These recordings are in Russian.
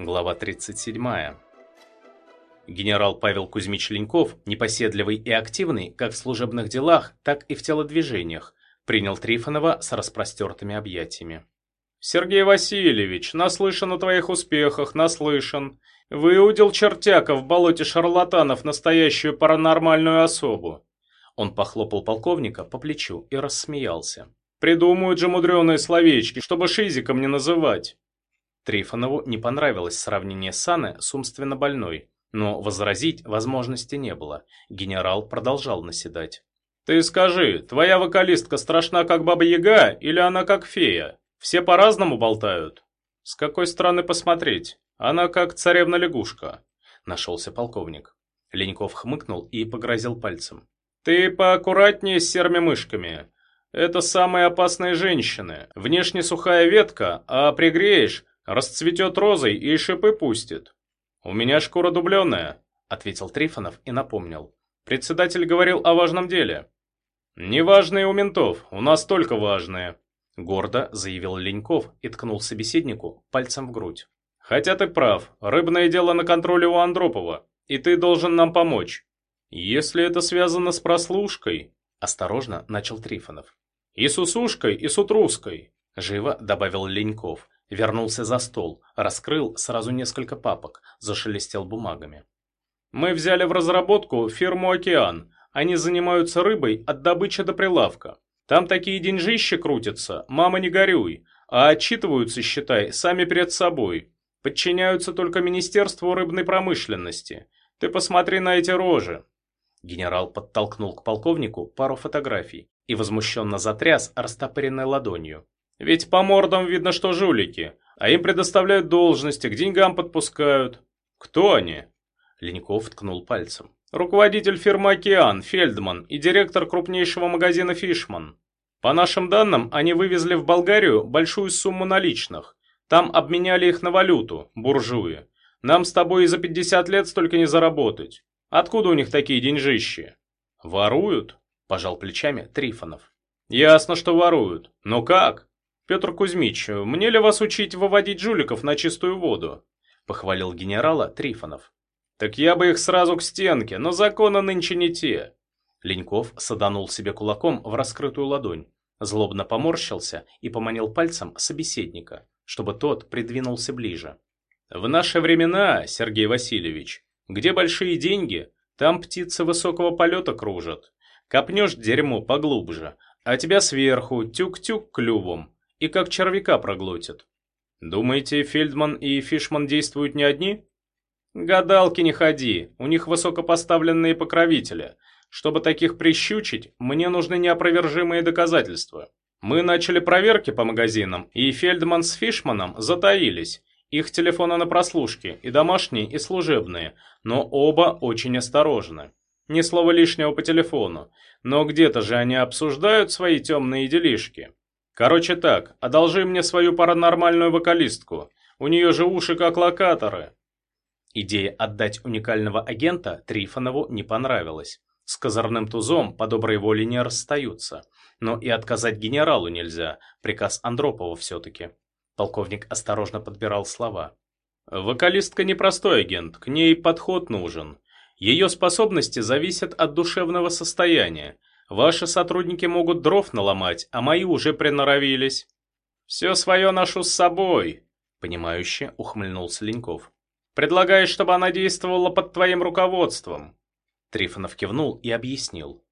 Глава 37. Генерал Павел Кузьмич Леньков, непоседливый и активный как в служебных делах, так и в телодвижениях, принял Трифонова с распростертыми объятиями. «Сергей Васильевич, наслышан о твоих успехах, наслышан. Выудил чертяка в болоте шарлатанов настоящую паранормальную особу». Он похлопал полковника по плечу и рассмеялся. «Придумают же мудреные словечки, чтобы шизиком не называть». Трифонову не понравилось сравнение Саны с умственно больной, но возразить возможности не было. Генерал продолжал наседать. «Ты скажи, твоя вокалистка страшна как Баба-Яга или она как фея? Все по-разному болтают?» «С какой стороны посмотреть? Она как царевна-лягушка», — нашелся полковник. Леньков хмыкнул и погрозил пальцем. «Ты поаккуратнее с серыми мышками. Это самые опасные женщины. Внешне сухая ветка, а пригреешь, Расцветет розой и шипы пустит. У меня шкура дубленая, ответил Трифонов и напомнил. Председатель говорил о важном деле. Неважные у ментов, у нас только важные. Гордо заявил Леньков и ткнул собеседнику пальцем в грудь. Хотя ты прав, рыбное дело на контроле у Андропова, и ты должен нам помочь. Если это связано с прослушкой, осторожно начал Трифонов. И с усушкой, и с утруской, живо добавил Леньков Вернулся за стол, раскрыл сразу несколько папок, зашелестел бумагами. «Мы взяли в разработку фирму «Океан». Они занимаются рыбой от добычи до прилавка. Там такие деньжища крутятся, мама не горюй, а отчитываются, считай, сами перед собой. Подчиняются только Министерству рыбной промышленности. Ты посмотри на эти рожи». Генерал подтолкнул к полковнику пару фотографий и возмущенно затряс растопыренной ладонью. Ведь по мордам видно, что жулики, а им предоставляют должности, к деньгам подпускают. Кто они? Леньков ткнул пальцем. Руководитель фирмы «Океан» Фельдман и директор крупнейшего магазина «Фишман». По нашим данным, они вывезли в Болгарию большую сумму наличных. Там обменяли их на валюту, буржуи. Нам с тобой и за 50 лет столько не заработать. Откуда у них такие деньжищи? Воруют? Пожал плечами Трифонов. Ясно, что воруют. Но как? «Петр Кузьмич, мне ли вас учить выводить жуликов на чистую воду?» – похвалил генерала Трифонов. «Так я бы их сразу к стенке, но законы нынче не те». Леньков саданул себе кулаком в раскрытую ладонь, злобно поморщился и поманил пальцем собеседника, чтобы тот придвинулся ближе. «В наши времена, Сергей Васильевич, где большие деньги, там птицы высокого полета кружат. Копнешь дерьмо поглубже, а тебя сверху тюк-тюк клювом, и как червяка проглотит. Думаете, Фельдман и Фишман действуют не одни? Гадалки не ходи, у них высокопоставленные покровители. Чтобы таких прищучить, мне нужны неопровержимые доказательства. Мы начали проверки по магазинам, и Фельдман с Фишманом затаились. Их телефоны на прослушке, и домашние, и служебные, но оба очень осторожны. Ни слова лишнего по телефону, но где-то же они обсуждают свои темные делишки. Короче так, одолжи мне свою паранормальную вокалистку. У нее же уши как локаторы. Идея отдать уникального агента Трифонову не понравилась. С козырным тузом по доброй воле не расстаются. Но и отказать генералу нельзя, приказ Андропова все-таки. Полковник осторожно подбирал слова. Вокалистка непростой агент, к ней подход нужен. Ее способности зависят от душевного состояния. Ваши сотрудники могут дров наломать, а мои уже приноровились. Все свое ношу с собой, понимающе ухмыльнулся Леньков. Предлагаешь, чтобы она действовала под твоим руководством. Трифонов кивнул и объяснил.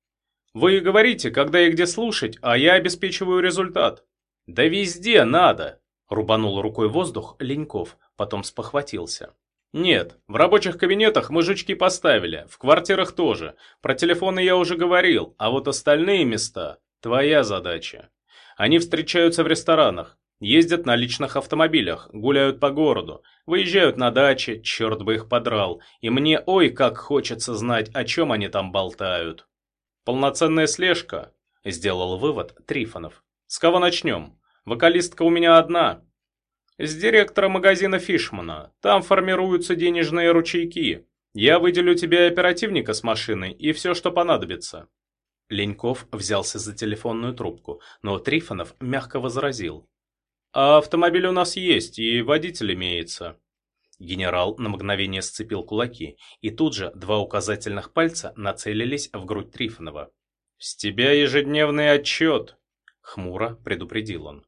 Вы говорите, когда и где слушать, а я обеспечиваю результат. Да везде надо, рубанул рукой воздух Леньков, потом спохватился. Нет, в рабочих кабинетах мы жучки поставили, в квартирах тоже. Про телефоны я уже говорил, а вот остальные места – твоя задача. Они встречаются в ресторанах, ездят на личных автомобилях, гуляют по городу, выезжают на дачи, черт бы их подрал, и мне ой как хочется знать, о чем они там болтают. Полноценная слежка, сделал вывод Трифонов. С кого начнем? Вокалистка у меня одна, с директора магазина Фишмана. Там формируются денежные ручейки. Я выделю тебе оперативника с машиной и все, что понадобится». Леньков взялся за телефонную трубку, но Трифонов мягко возразил. «А автомобиль у нас есть, и водитель имеется». Генерал на мгновение сцепил кулаки, и тут же два указательных пальца нацелились в грудь Трифонова. «С тебя ежедневный отчет!» — хмуро предупредил он.